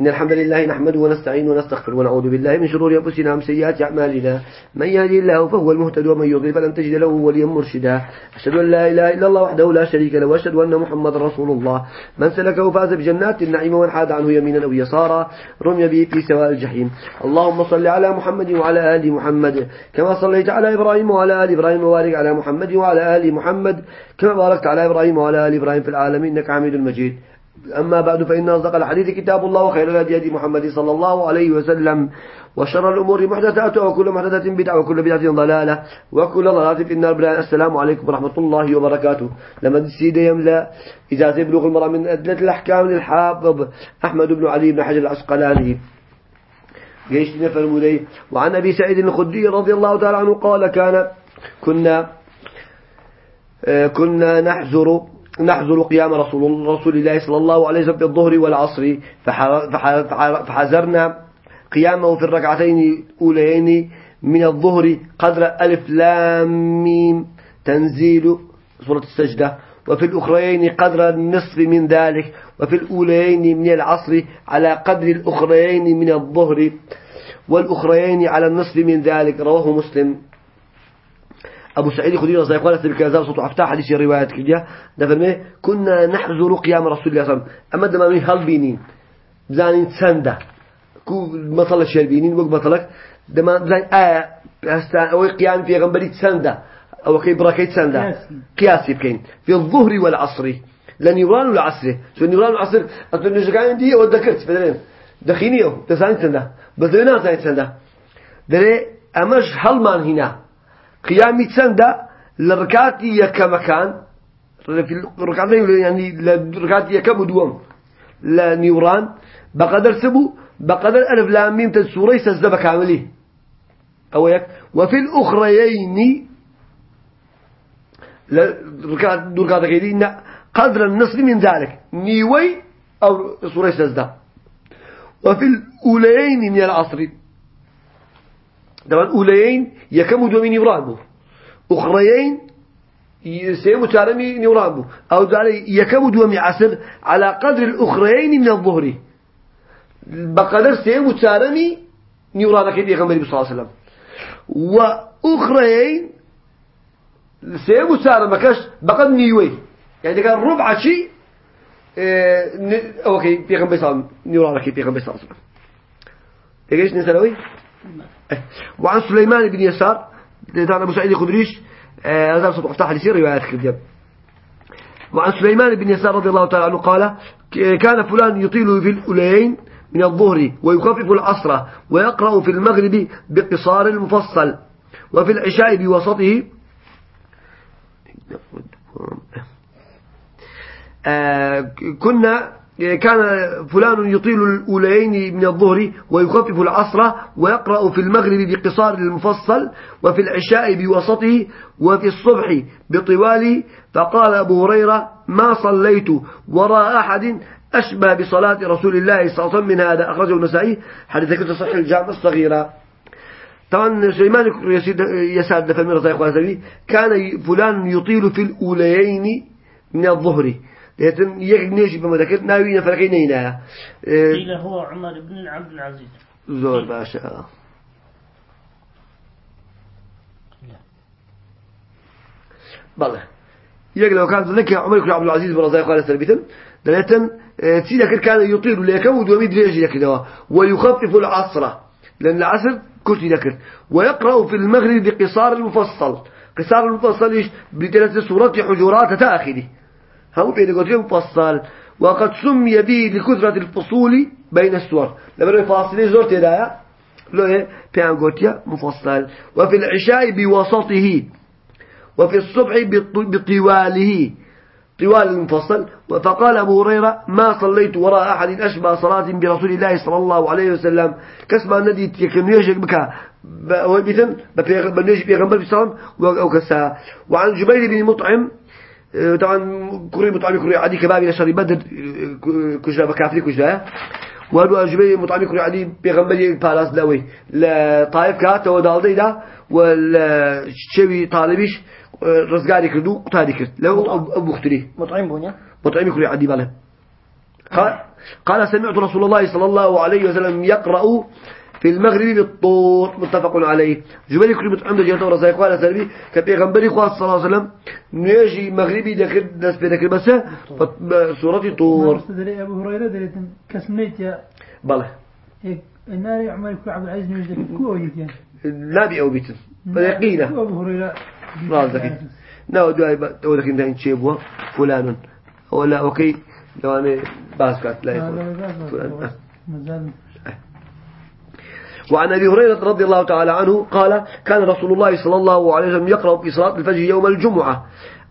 إن الحمد لله نحمده ونستعين ونستغفر ونعوذ بالله من شرور أنفسنا ومن سيئات أعمالنا. من يهدي الله فهو المهتد ومن يضلل فلن تجد له وليا مرشدا. أشهد أن لا إله إلا الله وحده لا شريك له وأشهد أن محمد رسول الله. من سلكه فاز بجنات النعيم ومن حاد عنه يمينا أو يسارا. رمي به في سواء الجحيم. اللهم صل على محمد وعلى آل محمد. كما صليت على إبراهيم وعلى آل إبراهيم وبارك على محمد وعلى آل محمد. كما باركت على إبراهيم وعلى آل إبراهيم في العالمين إنك حميد مجيد. أما بعد فإن أصدق الحديث كتاب الله وخير الهدي هدي محمد صلى الله عليه وسلم وشر الأمور محدثاتها وكل محدثة بدعة وكل بدعة ضلالة وكل ضلالة في النار. السلام عليكم ورحمة الله وبركاته. لما تسيد يملأ إجازة بلوغ المرأة من أدلة الأحكام للحافظ أحمد بن علي بن حجر العسقلاني جيش نفر وعن أبي سعيد الخدري رضي الله تعالى عنه قال كان كنا آه، كنا نحزر نحضر قيام رسول رسول الله صلى الله عليه وسلم في الظهر والعصر. فحذرنا قيامه في الركعتين الأولين من الظهر قدر ألف لام ميم تنزيل سورة السجدة. وفي الأخرين قدر النصف من ذلك. وفي الأولين من العصر على قدر الأخرين من الظهر. والأخرين على النصف من ذلك. رواه مسلم. أبو سعيد خدير رضي الله عنه كذا صوت عفتاح حديث الروايات كده دفرمي كنا نحذر قيام رسول الله صلى الله عليه وسلم. أما دمامي هل بينين زانين سنده كو مثل الشربينين وق مثلك دما زين آية هستا أو قيام في غنبري سنده أو كي براكيت سنده قياسي بكين. في الظهر والعصر. لن يران العصر. شو يران العصر؟ أنتم نشجعين دي وذكرت فدرين. دخينيه تساني سنده بس دنا ساني سنده دري أمش هل مان هنا؟ قيامي تسندا يكمكان في الركعتين يعني لركاتي يكم دوم لا نيوران. بقدر سبو بقدر ألف لام ميم تسوري سزدب كامله أو يك وفي الأخريين دركات كيدين قدر النصف من ذلك. نيوي أو سوري سزدة وفي الأولين من العصر. طبعا أولين يكم دومي نيران أخريين سيمو تارمي نيران أو داري يكم دومي عصر على قدر الأخريين من الظهر. بقدر سيمو تارمي نيران كيف يغمر صلى الله عليه وسلم. وأخريين سيمو تارمكش بقدر نيوي يعني كان ربع شيء آه أوكي كيف يغمر صلى الله عليه وسلم إيش نسألوي وعن سليمان بن يسار لدان أبو سعيد الخدريش آه، هذا صوت افتح لسير روايات كذب وعن سليمان بن يسار رضي الله تعالى عنه قال كان فلان يطيل في الأولين من الظهر ويخفف العصر ويقرأ في المغرب بقصار المفصل وفي العشاء بوسطه. آه، كنا كان فلان يطيل الأولين من الظهر ويخفف العصر ويقرأ في المغرب بقصار المفصل وفي العشاء بوسطه وفي الصبح بطوال فقال أبو هريرة ما صليت وراء أحد أشبه بصلاة رسول الله صلى الله عليه وسلم. من هذا أخرجه النسائي حديث كنت صحيح الجامع الصغيرة. طبعا سليمان يسعد فمن رضي كان فلان يطيل في الأولين من الظهر. لكن يك نيجي بمذكر ناوي نفرقين نينا. قيل هو عمر بن عبد العزيز. زور باشا بله يك لو كان ذلك عمر بن عبد العزيز بن رضي الله عنه دلتن تيجي كان يطيل لك ودومي دريجي لك ويخفف العصر لأن العصر كنت ذكر ويقرأ في المغرب بقصار المفصل. قصار المفصل إيش؟ بثلاث سورات حجرات تأخذي هم بينقطين مفصل وقد سمي به لكثرة الفصول بين السور. لما فاصلين زور تدايا لو إيه بينقطيا مفصل. وفي العشاء بوسطه وفي الصبح بطواله. طوال المفصل. فقال أبو هريرة ما صليت وراء أحد أشبه صلاة برسول الله صلى الله عليه وسلم. كسب الذي يشك بك. وبيتن بنيجي بيغمبر بسلام وكسا وعن جبير بن مطعم طبعا كوري مطعمي كوري عادي كبابي لشري بدر كجرا بكافري كجرا وهذا أجبي مطعمي كوري عادي بيغمبري بالاس لاوي لطائف كات ودالدي دا والشوي طالبيش رزقاري كردو قطاري كرد. لو أبو أختري. مطعم بونيا؟ مطعمي كوري عادي باله قال, قال سمعت رسول الله صلى الله عليه وسلم يقرأ في المغرب بالطور متفق عليه جبل كل متعمد جهة ورسائي قال سلبي كبيغمبري خواه صلى الله عليه وسلم نيجي مغربي دخل دس بيدك بس سورة طور أبو هريرة دلت كسميت يا بله النار عمر يكون عبد العزيز نيجي كو يمكن لا بيئو بيتن فيقينة أبو هريرة رازك ناو دعي تقولك انت انت شيبوا فلان ولا أوكي لو أنا باسكت لا فلان وعن أبي هريرة رضي الله تعالى عنه قال كان رسول الله صلى الله عليه وسلم يقرأ في صلاة الفجر يوم الجمعة.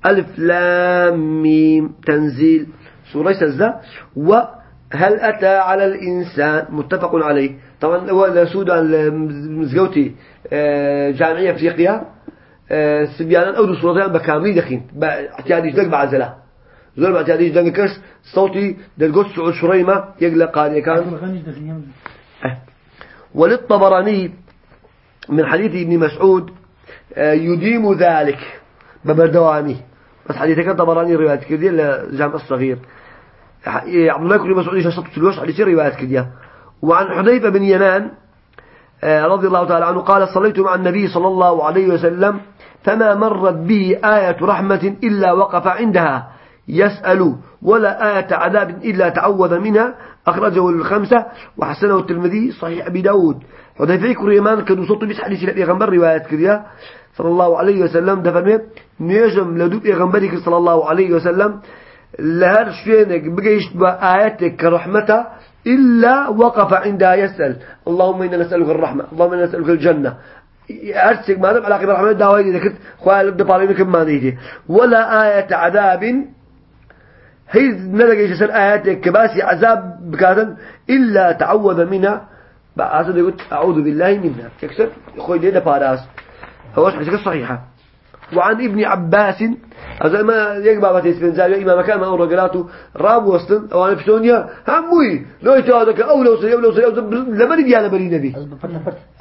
ألف لام ميم. تنزيل سورة سجدة. وهل أتى على الإنسان؟ متفق عليه. طبعا هو السودان مزجوتي آه، جامعية أفريقيا آه، سبيانا أو سورة بكامل دخين. اعتيادي دق بعزلة زول اعتيادي دق كش صوتي دلقوت سعود شريمة. يقلق قال كان. وللطبراني من حديث ابن مسعود آه، يديم ذلك ببردواني بس حديث كان طبراني رواية كذي الجامع الصغير. عبد الله كل مسعود يشطب تلوش حديث رواية كذي وعن حذيفة بن يمان آه، رضي الله تعالى عنه قال صليت مع النبي صلى الله عليه وسلم فما مرت به آية رحمة إلا وقف عندها. يسأل ولا آية عذاب إلا تعوذ منها أخرجه الخمسة وحسنه الترمذي صحيح أبي داود. حذيفة كريمان كانوا صوت بس حديث الإغنبر رواية كريا صلى الله عليه وسلم دفن نيجم لدوب إغنبرك صلى الله عليه وسلم لهر شفينك بقيش بآياتك كرحمته إلا وقف عندها يسأل. اللهم إنا نسألك الرحمة اللهم إنا نسألك الجنة. أرسك ما دام علاقة بالرحمة دعوة ذكرت خوال ابن بالينك ما نيجي. ولا آية عذاب هي نلقى يسأل آيات كباسي عذاب بكاتن إلا تعوذ منها. بعد يقول أعوذ بالله منها. كسر خوي ليلة فاراس هو حديث صحيحة. وعن ابن عباس هذا ما يقبع بتيس زاوية إمام كان ما أورا قلاته راب وسطن أو أنا بسونيا هموي لو يتوادك أو لو سري أو لو سري أو لما نبي على بري نبي.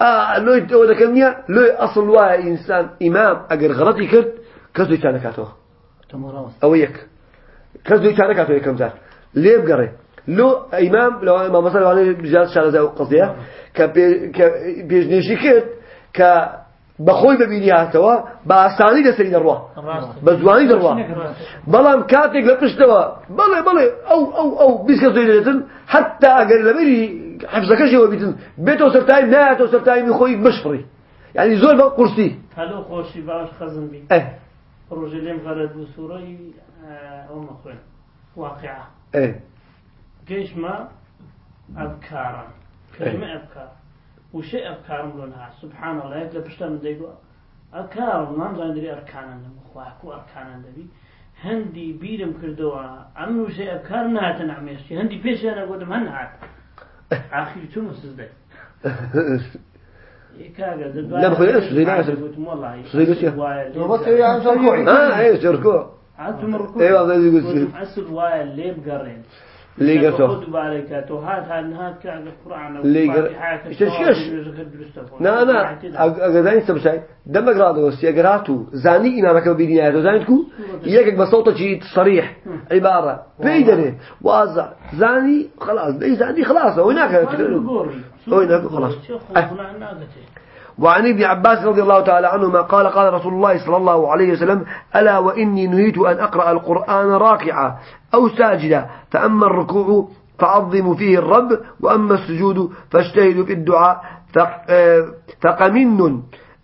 آه لو يتوادك ميا لو أصل واحد إنسان إمام أجر غلطي كرت كذا يتعنكاته أو يك. کەس دوی چارە کاتۆ یەکەم جار. لێ بگەڕێ. لۆ ئەیمام لەوان مامەسەوانێت بژار شارەزا و قزەیە کە پێشنێژی کرد کە بەخۆی ببینیاتەوە بە ئاسانی لەسەری دەڕوە بە جوانی دەڕوە بەڵام کاتێک لە پشتەوە بڵێ بڵێ ئەو ئەو ئەو بیست کە زۆی دێتن حتا ئەگەر لەبەری حەفزەکەشەوە بیتن بێتەوە سەرتایم نایەتەوە سەرتایمی خۆی بشپڕی. یعنی زۆر بە قورسی. هەلو خۆشی باش خەزم بی. آه روجليم غرد بسوري أم خوين واقعة. إيه جيش ما أبكارا كلمة أبكار وشيء أبكار لونها سبحان الله يكلا بشتا من ديقوا أبكار ما نزان دري أركانا مخواه كو أركانا دبي هندي بيرم كردوا عملوا شيء أبكار نهات نعميش هندي بيش أنا قدم هنهات آخر تونس سزدي لا بخير سوزي لا سوزي بس يا. بس هي عن شركوعي آه إيه شركوع؟ عادتم ركوع أيوه هذا يقول أسر وايا اللي بقرين اللي القرآن اللي قر- شش- نا نا أجداني سبشاي دم قرأ بس يقرأتو زاني إمامك ببينياته زانتكو يجيك بصوته شيء صريح عبارة. بيدني. واضح زاني خلاص. بي زاني خلاص. خلاص. وعن ابن عباس رضي الله تعالى عنهما قال قال رسول الله صلى الله عليه وسلم ألا وإني نهيت أن أقرأ القرآن راكعا أو ساجدا فأما الركوع فعظموا فيه الرب وأما السجود فاجتهدوا في الدعاء آه، فقمن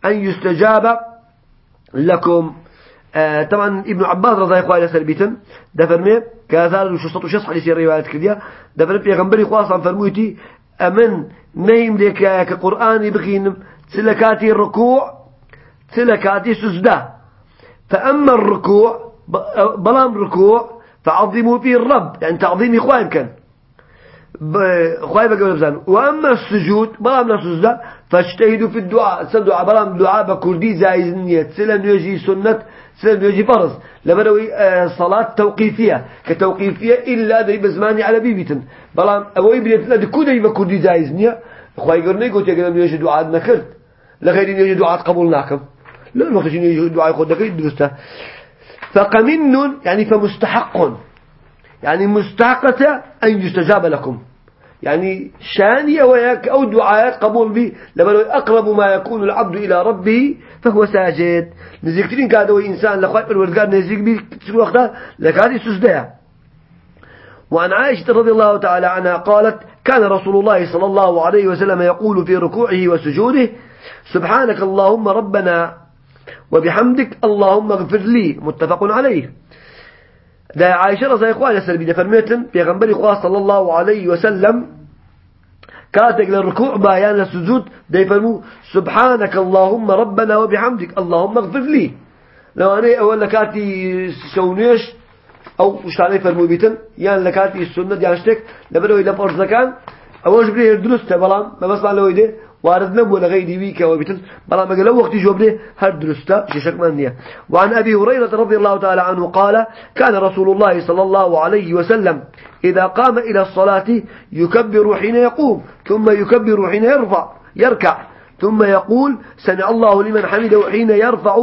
أن يستجاب لكم. آه، طبعا ابن عباس رضي الله عنه سلبيتن دفرمي كذا وشصت وشص حديث الروايات كذا دفرمي بيغمبري خاصا فرمويتي أمن نيم لك كقرآن بخين سلكاتي الركوع سلكاتي سجدة. فأما الركوع بلام ركوع فعظموا فيه الرب يعني تعظيم إخوان خواهي بقى بزان وأما السجود بلام السجدة فاجتهدوا في الدعاء. سدعاء بلام دعاء بكردي زائز نية. سلا نيجي سنة سلا نيجي فرض. لما نوي آه، صلاة توقيفية. كتوقيفية إلا دري بزماني على بيبيتن. بلام أوي بليتنا دي كودي بكردي زائز نية. خواهي قرني قلت يقول نيجي دعاء نكرت لغير نيجي دعاء قبول ناكم. لا ما خشي نيجي دعاء خود نكرت درسته فقمن يعني فمستحق. يعني مستحقة أن يستجاب لكم. يعني شاني وياك أو دعاء قبول به. لما أقرب ما يكون العبد إلى ربه فهو ساجد. نزيكترين كادوا إنسان لخوات الوردقار نزيك به كتير وقتها لكادي وعن عائشة رضي الله تعالى عنها قالت كان رسول الله صلى الله عليه وسلم يقول في ركوعه وسجوده سبحانك اللهم ربنا وبحمدك اللهم اغفر لي. متفق عليه. دا عائشة رضي الله عنها سلبي فرميتن بيغنبري خواه صلى الله عليه وسلم كاتك للركوع بايان للسجود دا سبحانك اللهم ربنا وبحمدك اللهم اغفر لي. لو أنا أولا كاتي سونيش أو شتاني فرمو بيتن يعني لكاتي السنة يعني شتك لبدو إلى فرزكان أوش بريه درسته بلان ما بس ما لو يدي وارد نبو لغيري بيك وبتن بلا ما قالوا وقت جوبني هر درسته شيشك منية وعن أبي هريرة رضي الله تعالى عنه قال كان رسول الله صلى الله عليه وسلم إذا قام إلى الصلاة يكبر حين يقوم ثم يكبر حين يرفع يركع. ثم يقول سمع الله لمن حمده حين يرفع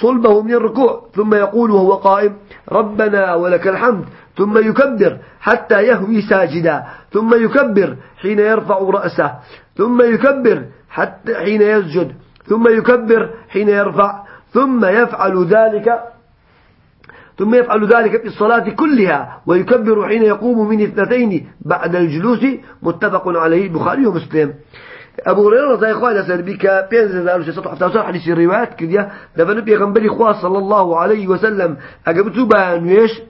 صلبه من الركوع ثم يقول وهو قائم ربنا ولك الحمد ثم يكبر حتى يهوي ساجدا ثم يكبر حين يرفع رأسه ثم يكبر حتى حين يسجد ثم يكبر حين يرفع ثم يفعل ذلك ثم يفعل ذلك في الصلاة كلها ويكبر حين يقوم من اثنتين بعد الجلوس متفق عليه البخاري ومسلم. أبو هريرة زي إخواني سربيك بينزل ذلك شيء حتى حديث الروايات كذا دفن بيغنبري إخوة صلى الله عليه وسلم. أجبتوا بأنويش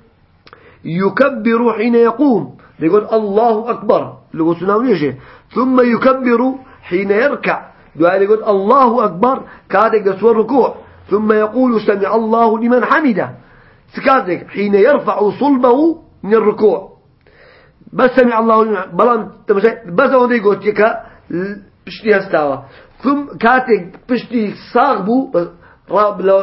يكبر حين يقوم. يقول الله أكبر. لو سناونيش ثم يكبر حين يركع. دعاء يقول الله أكبر. كادك دسور ركوع ثم يقول سمع الله لمن حمده. سكادك حين يرفع صلبه من الركوع. بس سمع الله بلان بس هو يقول تيكا پشتی هستاوە. ثم کاتێک پشتی ساغ بوو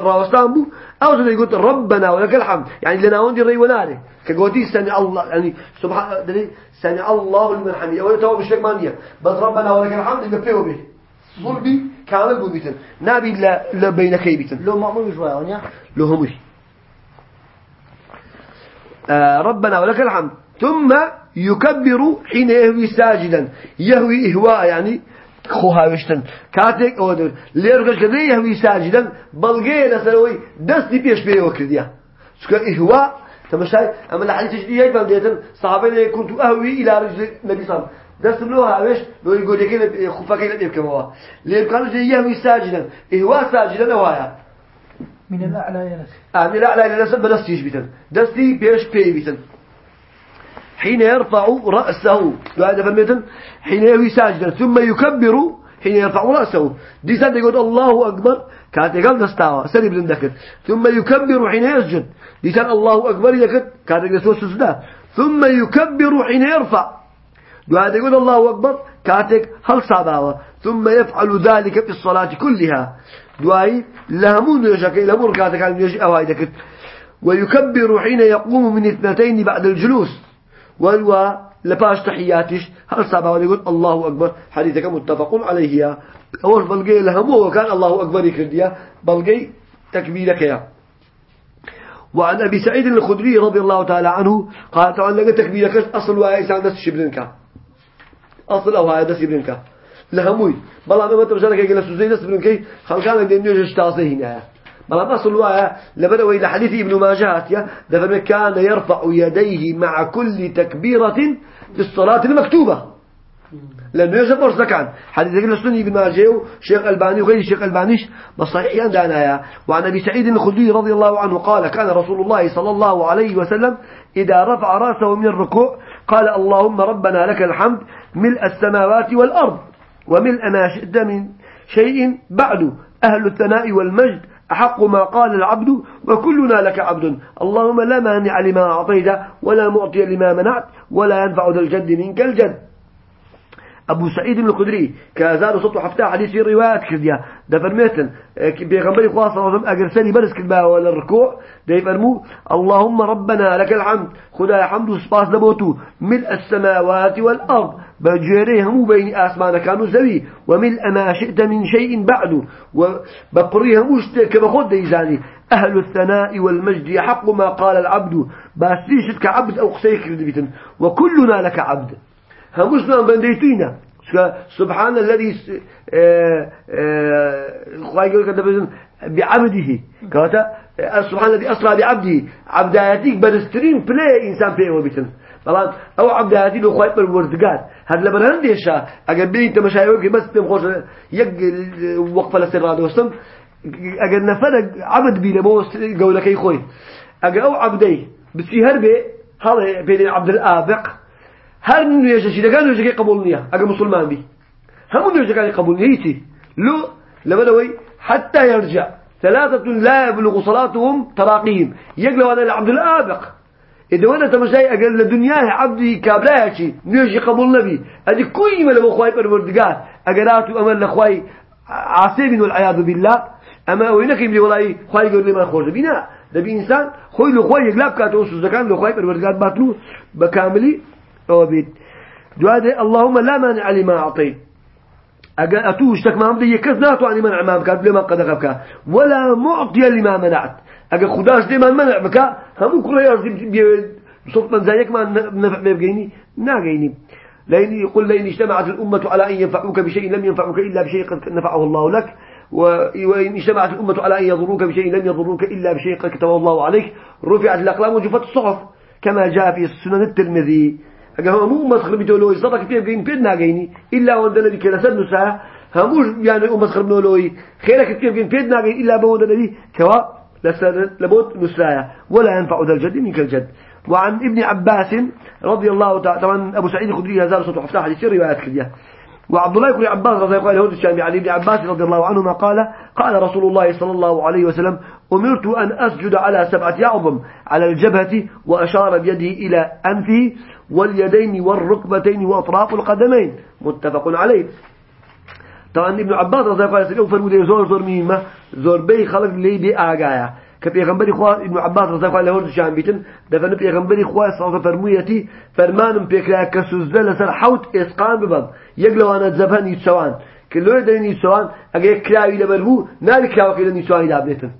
ڕاوەستان بوو ئەو دەیگوت ربنا ولك الحمد. يعني لنا وندي ري وناري كقولتي سمع الله يعني سبحان دلي سمع الله لمن أولا تو مش لك مانية بس ربنا ولك الحمد يبقى فيه به ظلبي كامل بو بيتن نابي لا لا بين كي بيتن لو مأمور شوية ونيا لو آه ربنا ولك الحمد. ثم يكبر حين يهوي ساجدا. يهوي إهواء يعني خوهاوشتن كاتك أو در ليرغش كده يهوي ساجدا بلغي لسروي دستي بيش بيه وكرديا سكا إهواء تمشاي أما الحديث جديد يجب ديتن صحابين كنت أهوي إلى رجل النبي صلى الله عليه وسلم دست لو هاوش لو يقول لك خفاك إلى يبكم هو ليه كانوا جاي يهوي ساجدا إهواء ساجدا هوايا من الأعلى إلى الأسفل آه بدستي يجبتن دستي بيش بيه بيتن حين يرفع رأسه هذا فهمتن حين يهوي ساجدا ثم يكبر حين يرفع رأسه. دي سنة يقول الله أكبر كانت يقول نستوى سنة بلن دكت ثم يكبر حين يسجد. دي سنة الله أكبر يكت كانت يقول سجدا ثم يكبر حين يرفع. هذا يقول الله أكبر كاتك هل صعباوة ثم يفعل ذلك في الصلاة كلها. دعاي لهمون يشكي لهمون كاتك عن ويكبر حين يقوم من اثنتين بعد الجلوس. والوا لباش تحياتش. هل صعب يقول الله أكبر؟ حديثك متفق عليه. أول بلقي لهم وكان الله أكبر يكرديا بلقي تكبيرك يا. وعن أبي سعيد الخدري رضي الله تعالى عنه قال تعالى لك تكبيرك أصل وآيس عن دس شبرنك أصل أو هاي دس شبرنك لهموي بلا ما تبجانك يقول سوزي دس شبرنك خلقان عندهم يجش تعصيه هنا أصل وآية لبدأ إلى حديث ابن ماجه دفن كان يرفع يديه مع كل تكبيرة في الصلاة المكتوبة. لأنه يجب فرصة كان حديث ابن سنن ابن ماجه شيخ ألباني وغير شيخ البانيش بصحيح عندنا وعن أبي سعيد الخدري رضي الله عنه قال كان رسول الله صلى الله عليه وسلم إذا رفع رأسه من الركوع قال اللهم ربنا لك الحمد ملء السماوات والأرض وملء ما شئت من شيء بعد أهل الثناء والمجد أحق ما قال العبد وكلنا لك عبد. اللهم لا مانع لما أعطيت ولا معطي لما منعت ولا ينفع ذا الجد منك الجد. أبو سعيد الخدري كازار صوت حفتاه حديث روايات كرديا ده فرميتن بيغمبري خاصة وزم أجرسني برس كلبا ولا الركوع ده يفرمو اللهم ربنا لك الحمد خدا الحمد وسباس لبوتو ملء السماوات والأرض. بجريهم بين آسمان كانوا زوي وملء ما شئت من شيء بعد. وبقريهم وش كما خد يزاني أهل الثناء والمجد يحق ما قال العبد. باسيشت كعبد أو قسيك وكلنا لك عبد. همسنا بنديتينا. سبحان الذي آه، آه، بعبده. كاتا سبحان الذي أسرى بعبده. عبداتيك برسترين بلاي إنسان فيه وبيتن بلان أو عبداتي لو خايف بالوردقات هاد لبرهن ديشا اگر بي انت مشايوك بس بيم خوش يق وقفه لسر دوستم اگر نفر عبد بي لبو قولك خوي اگر أو عبدي بسي هربي هذا بين عبد الابق هر من يجي دغان يجي قبولنيا اگر مسلمان بي هم يجي قبولنيتي لو لبلوي حتى يرجع. ثلاثة لا يبلغ صلاتهم تراقيهم. يقلوا هذا لعبد الآبق إذا وأنا تمشي أقل الدنيا عبدي كابلايتي نيجي قبول نبي. أدي كل ما لو خواي بالوردقات أقلاتو أمل لخواي عاصبين والعياذ بالله. أما وينك يملي والله خواي يقول لي ما خرج بنا دبي إنسان خوي له خواي يقلب كاتو سوزكان له خواي بالوردقات باتلو بكاملي. أو بيت دعاء اللهم لا مانع لما أعطيت أتوش تك ما هم دي كذناتو عن منع ما بكات بلا ما قد غبك ولا معطي لما منعت. اگر خداش دي من منع بك هم كل يرزي صوت من زيك ما نفع بيجيني ناجيني لين يقول لين اجتمعت الأمة على أن ينفعوك بشيء لم ينفعوك إلا بشيء قد نفعه الله لك وإن اجتمعت الأمة على أن يضروك بشيء لم يضروك إلا بشيء قد كتبه الله عليك رفعت الأقلام وجفت الصحف كما جاء في السنن الترمذي أجا مو أمة خرب تقولوا صدق فيه بين بين ناجيني إلا وندنا بك لسد نساء هموش يعني أمة خرب نولوي خيرك فيه بين بين ناجي إلا بوندنا بي كوا لبوت نسايا ولا ينفع ذا الجد منك الجد. وعن ابن عباس رضي الله تعالى طبعا أبو سعيد الخدري هزار صوت حفتاح حديث روايات كذية وعبد الله بن عباس رضي الله عنه الشامي عن ابن عباس رضي الله عنهما قال قال رسول الله صلى الله عليه وسلم أمرت أن أسجد على سبعة أعظم على الجبهة وأشار بيده إلى أنفه واليدين والركبتين وأطراف القدمين. متفق عليه. طبعا ابن عباس رضي الله عنه فرمود زور زور ميمة زور بي خلق لي بي آقايا. كبيغمبري خوا ابن عباس رضي الله عنه شان بيتن دفن بيغمبري خوا صلى فرمويتي فرمان بيكلا كسوزده لسر حوت اسقان ببض يقلو أنا زبهن يتسوان. كلو يدين يتسوان اگه كلاوي لبربو نابي كلاوي كلن يتسوان دابنتن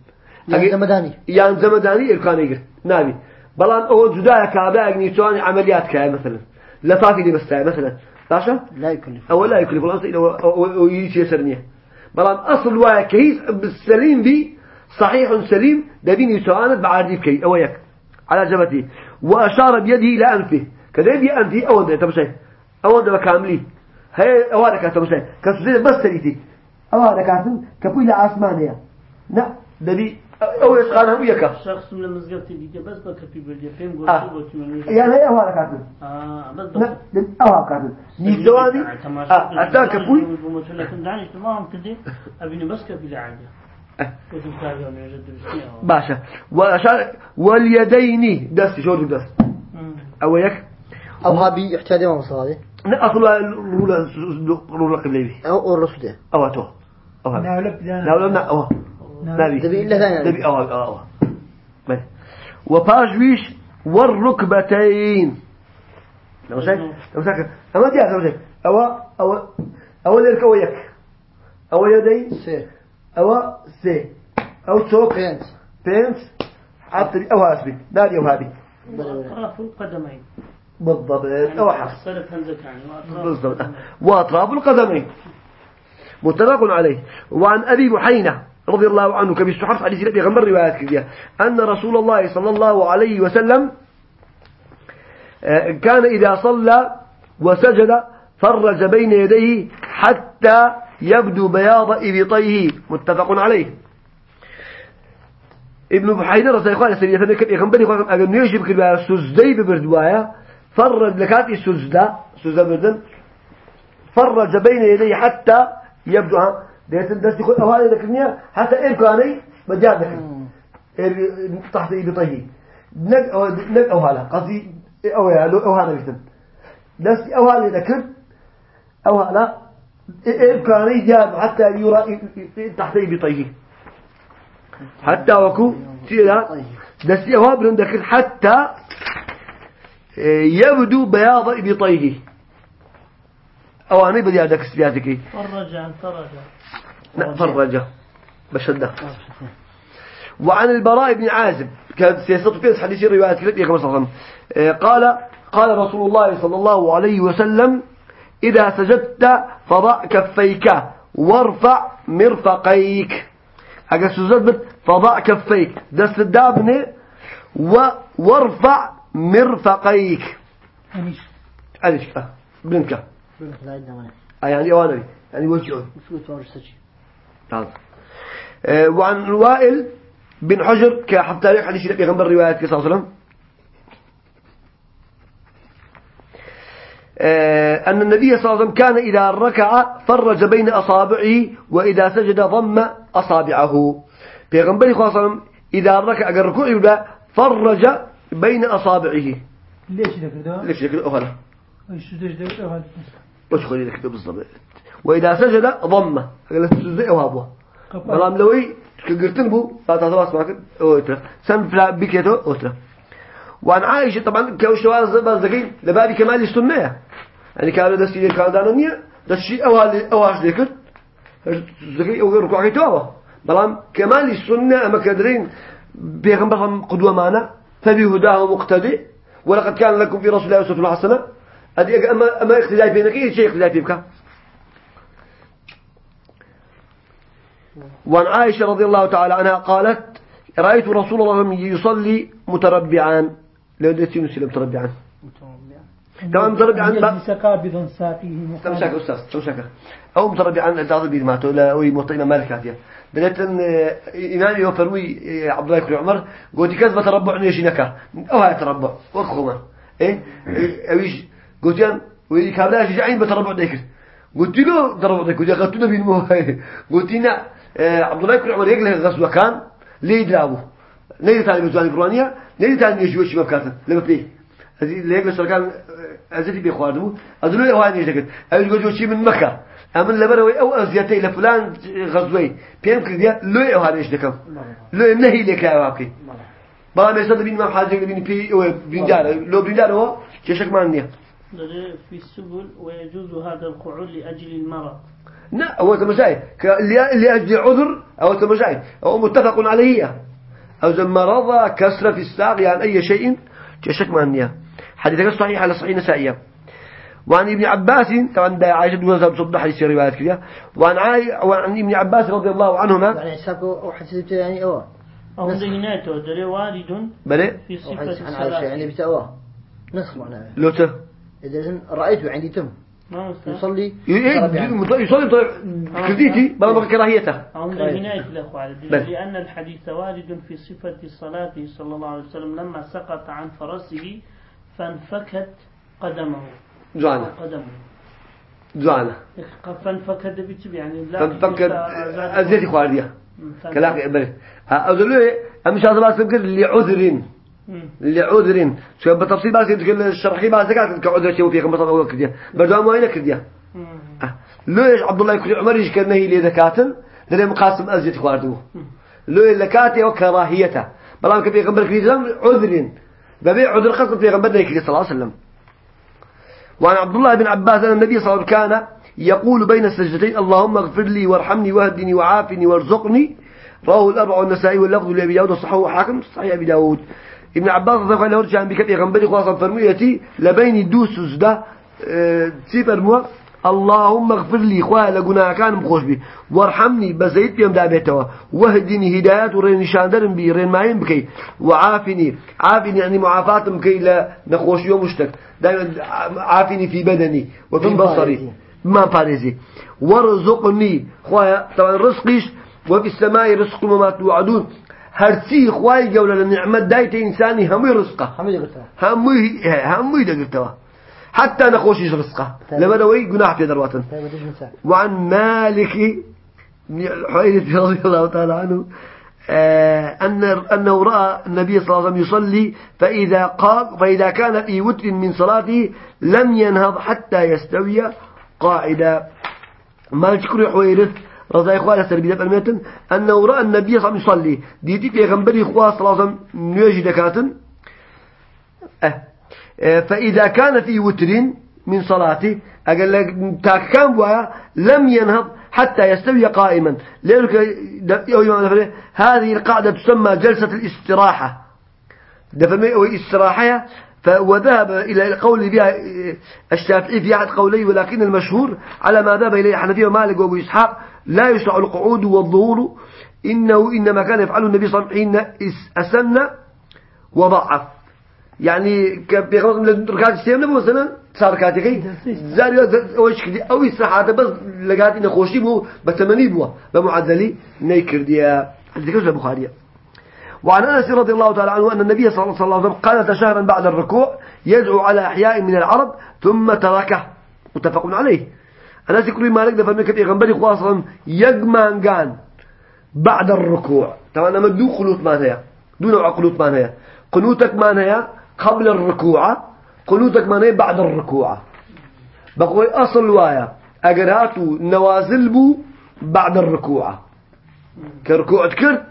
يعني زمداني يعني زمداني الكان يقر نابي بلان أو جدايا كابا اگني يتسوان عمليات كاي مثلا. لطافي دي بس مثلا. باشا لا يكلف. أو لا يكلف. الله إلا ويشي سرنيه بلان أصل وايا كيس بالسليم بي صحيح سليم دبين يسواند بعادي كي أو يك. على جبهته وأشار بيده إلى أنفه. كذا بي أنفه أو ده تمشي أو ده كاملي هي أو ده كتمشي كسر بس سريتي أو ده كاتم كفوي لعاسمانية لا دبي أو يسقان هم يكا شخص من المزقات اللي بس بكفي بالجي فين قلت. قلت من يعني هي أو ده كاتم آه بس لا أو آه لكن دعني تمام كده أبيني بس كفي لعادة كنت متابع من جد بسنين باشا وأشار واليدين دست شو دست أو يك أو هابي احتاج ما مصادي أصل رولا رولا قبلي أو الرصدة أو تو نعلب لا ولا نا أو نبي دبي إلا ثاني نبي. أو أو أو بس. وباجويش والركبتين. لو شايف لو شايف أما أو شايف أو أو يك أو يدين سير أو سي. أو توك بينت بينت حتى أو هاسبي. نادي أو هذه وأطراف القدمين. بالضبط. أو هندك يعني وأطراف بالضبط. وأطراف القدمين. متفق عليه. وعن أبي بحينة. رضي الله عنه كبي الصحف حديث النبي غمر روايات كذا أن رسول الله صلى الله عليه وسلم آه، كان إذا صلى وسجد فرج بين يديه حتى يبدو بياض إبطيه. متفق عليه. ابن بحيدر رضي الله عنه سيدنا كبي غمبري قال أجل نيجي بكرة سجدي ببردوايا فرج لكاتي سجدة سجدة بردن. فرج بين يديه حتى يبدو ها ديت الدست يقول أو هذا ذكرني حتى إركاني مجال ذكر إر- تحت نق أو نق أو هلا قصدي أو يا لو أو هذا بيتن دست أو هذا ذكر أو هلا إركاني جاب حتى يرى تحت إبطيه حتى وكو تيلا. دست أو هذا ذكر حتى يبدو بياض إبطيه أو أنا بدي أدك سبياتك فرج عن فرج لا فرج بشدة. وعن البراء بن عازب كان سياسة في حديث روايات كلب يا قال قال رسول الله صلى الله عليه وسلم إذا سجدت فضع كفيك وارفع مرفقيك. أجا سجدت فضع كفيك. دست الدابنة وارفع مرفقيك. أنيش. أنيش بنك لا يدنا آه، يعني يعني وجهه نعم آه، وعن وائل بن حجر كحب تاريخ حديث يغنبر رواية صلى الله عليه وسلم. آه، أن النبي صلى الله عليه وسلم كان إذا ركع فرج بين أصابعه وإذا سجد ضم أصابعه. بيغنبري صلى الله عليه وسلم إذا ركع الركوع يبقى فرج بين أصابعه. ليش ذاك ده؟ ليش ذكر؟ أهلا. إيش ذاك ده؟ هذا وش خلي ذكر بالضبط؟ وإذا سجد ضم. قال سجد أوابه بلام لوي كقرتن بو فاتها معك أوتر سن فلا بكيتو أوتر وعن عائشة طبعا كوشتوا زكين لبابي كمال السنة يعني كانوا دستي كانوا دانونية دستي أوال أواش ذكر؟ زكي أو ركوع كتابة بلام كمال السنة أما كدرين بيغمبرهم قدوة معنا. فبهداه مقتدي. ولقد كان لكم في رسول الله أسوة حسنة. أما أما اختلاف بينك إيه شيء اختلاف بينك وعن عائشة رضي الله تعالى عنها قالت رأيت رسول الله يصلي متربعا. لو ديتي نسلم متربعا. تمام متربعا يجلس قابضا ساقيه تمسك أستاذ تمسك. أو متربعا تعظ بيد ماتو لا أو مطينا مالك هاتيا بدأت إمامي وفروي عبد الله بن عمر قلت كذب تربع نيشي نكا؟ أو هاي تربع وخوما. إيه؟ أويش؟ قلت يان ويلي كابلاش جعين بتربع ديكر قلت له تربع ديكر قلت قلتنا بين مو قلت لنا عبد الله بن عمر يقله غزوة كان ليه دلابه ليه تاني بزواني فرانيا ليه تاني يجوا شباب كاتن لما بليه ليه يقله سرقان أزتي بيخواردمو أدلو له هاني يجتكت أو يقول شيء من مكة. أمن لبروي أو أزيتي لفلان غزوي بيم كذا لو هاني يجتكم لو نهي لك يا واقي بلا يصدق بين ما حاجة بين بي بنجار لو بنجار هو كشك ما عندي في السبل ويجوز هذا القعود لأجل المرض. لا هو تمشاي لأجل عذر أو تمشاي أو متفق عليه. أو مرض كسر في الساق يعني أي شيء كشك ما عندي حديثك صحيح على صحيح نسائية وعن ابن عباس طبعا ده عائشة بن وزاب صدق حديث روايات كذا وعن عاي وعن ابن عباس رضي الله عنهما. يعني حسابه وحسبته يعني أوه. أو دهناته دري والد بلى؟ في صفة عائشة يعني الصلاة بتأوه. نسخ معناه لوته إذا رأيته عندي تم. ما مستوى يصلي يصلي طيب كذيتي. بلا بقى كراهيته أو دهناته الأخوة بل. لأن الحديث وارد في صفة صلاته صلى الله عليه وسلم لما سقط عن فرسه فانفكت قدمه. جوانا قدمه. جوانا فانفكت بيتب يعني لا فنفكر أزيتي خواردية كلاك بلى أقول أمش هذا بس فكر لعذر. لعذر. شو بتفصيل بس يمكن الشرحي بس كانت كعذر شيء وفيه خمسة أول كذا بدو ما هنا كذا ليش عبد الله يكون عمر يشكر نهي لي ذكاة لأنه مقاسم أزيت خواردوه لو اللكاتة وكراهيته بلام كبير غنبر كذا عذر. ببيع عذر خاصة في غنبر نهي صلى الله عليه وسلم. وعن عبد الله بن عباس أن النبي صلى الله عليه وسلم كان يقول بين السجدتين اللهم اغفر لي وارحمني واهدني وعافني وارزقني. رواه الأربع والنسائي واللفظ لأبي داود وصححه وحاكم صحيح أبي داود. ابن عباس رضي الله عنه ورجع بك بيغنبري خاصة فرميتي لبين دوس سجدة آه تسيبر مو اللهم اغفر لي خواه لقنا كان مخوش بي. وارحمني بزيد بيم دابيتوا واهدني هدايات ورين نشان درم بي رين ماين بكي. وعافني عافني يعني معافاة بكي لا نخوش يوم مشتك. دائما عافني في بدني وفي بصري. ما بارزي وارزقني خواه طبعا رزقيش وفي السماء رزق وما توعدون. هرسي خواي جولة النعمة دايت إنساني همي رزقة. حمد قلتها همي همي دقرتوا حتى نخوشيش رزقة. لما دوي قناح في درواتن. طيب وعن مالك بن حويرث رضي الله تعالى عنه آه، أن أنه رأى النبي صلى الله عليه وسلم يصلي فإذا قام فإذا كان في وتر من صلاته لم ينهض حتى يستوي قاعدا مالك كل حويرث الله عنه سربي دفع أنه رأى النبي صلى الله عليه وسلم يصلي. ديتي في غنبري خواه صلى الله عليه وسلم دكاتن. أه. آه، فإذا كان في وتر من صلاته أقول لك تاكام ويا لم ينهض حتى يستوي قائما. لذلك هذه القاعدة تسمى جلسة الاستراحة. دفمي استراحة. وذهب إلى القول بها الشافعي في أحد قوليه ولكن المشهور على ما ذهب إليه حنفية ومالك وأبو إسحاق لا يشرع القعود والظهور إنه إنما كان يفعله النبي صلى الله عليه وسلم حين أسن وضعف يعني كبيغمر ركعت السيم مثلا صار كاتكي زاري وش كدي أو الصحة بس لقات إنه خوشي بو بتمني بوا بمعدلي نيكر ديا. حديث البخاري. وعن أنس رضي الله تعالى عنه أن النبي صلى الله عليه وسلم قال شهرا بعد الركوع يدعو على أحياء من العرب ثم تركه. متفق عليه. أنس يقول ما لك دفع منك بيغنبري خواصا يجمان كان بعد الركوع. طبعا أنا قنوت ما هي دون نوع قنوت ما هي قنوتك هي قبل الركوع قنوتك هي بعد الركوع. بقول أصل وايا أجراتو نوازل بو بعد الركوع. كركوع تكرت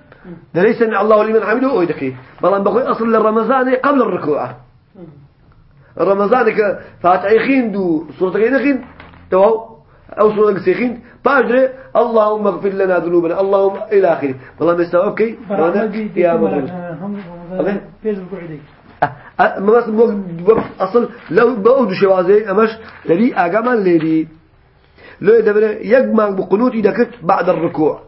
ده ليس أن الله لمن حمده أو يدكي بلان بقول أصل الرمضان قبل الركوع. رمضان فاتعيخين دو سورة غينخين تو أو سورة سيخين؟ باجري اللهم اغفر لنا ذنوبنا. اللهم إلى آخره. والله ما يستوى أوكي. يا مدرس ما بس أصل لو بقودو شوازي امش لدي آقامان لدي لو يدبر يجمع بقنوت اذا بعد الركوع.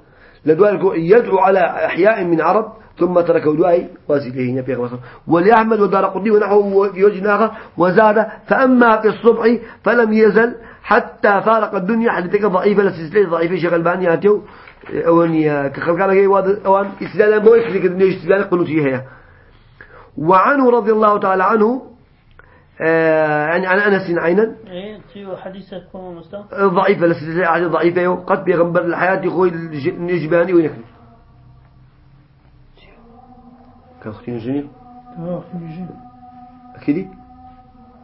لدوال يدعو على أحياء من عرب ثم تركوا دعاء واسده نبي غمصر ولأحمد ودار قدي ونحو يوجناغ وزاد فأما في الصبح فلم يزل حتى فارق الدنيا حديثك ضعيفة لسلسلة ضعيفة. شغل باني هاتيو أوني كخلق على أوان استدلالا بويك لك الدنيا استدلالا قلوتي هي وعنه رضي الله تعالى عنه آه، يعني عن أنس عينا. إيه مستوى ضعيفة لسه حاجة ضعيفة. قد بيغنبر الحياة يخوي النجباني وينكني كان أختي نجني آه في أكيد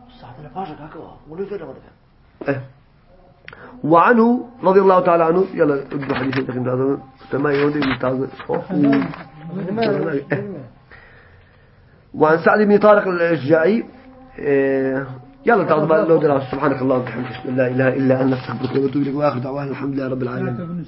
الساعة الفاجر هكذا. ولو ولا وعنه رضي الله تعالى عنه يلا ادوا حديث لكن هذا. تمام يهودي من وعن سعد بن طارق الشجاعي إيه، يلا تعالوا لو دراسة سبحانك اللهم وبحمدك لا إله إلا أنت نستغفرك ونتوب إليك وآخر دعوانا الحمد لله رب العالمين.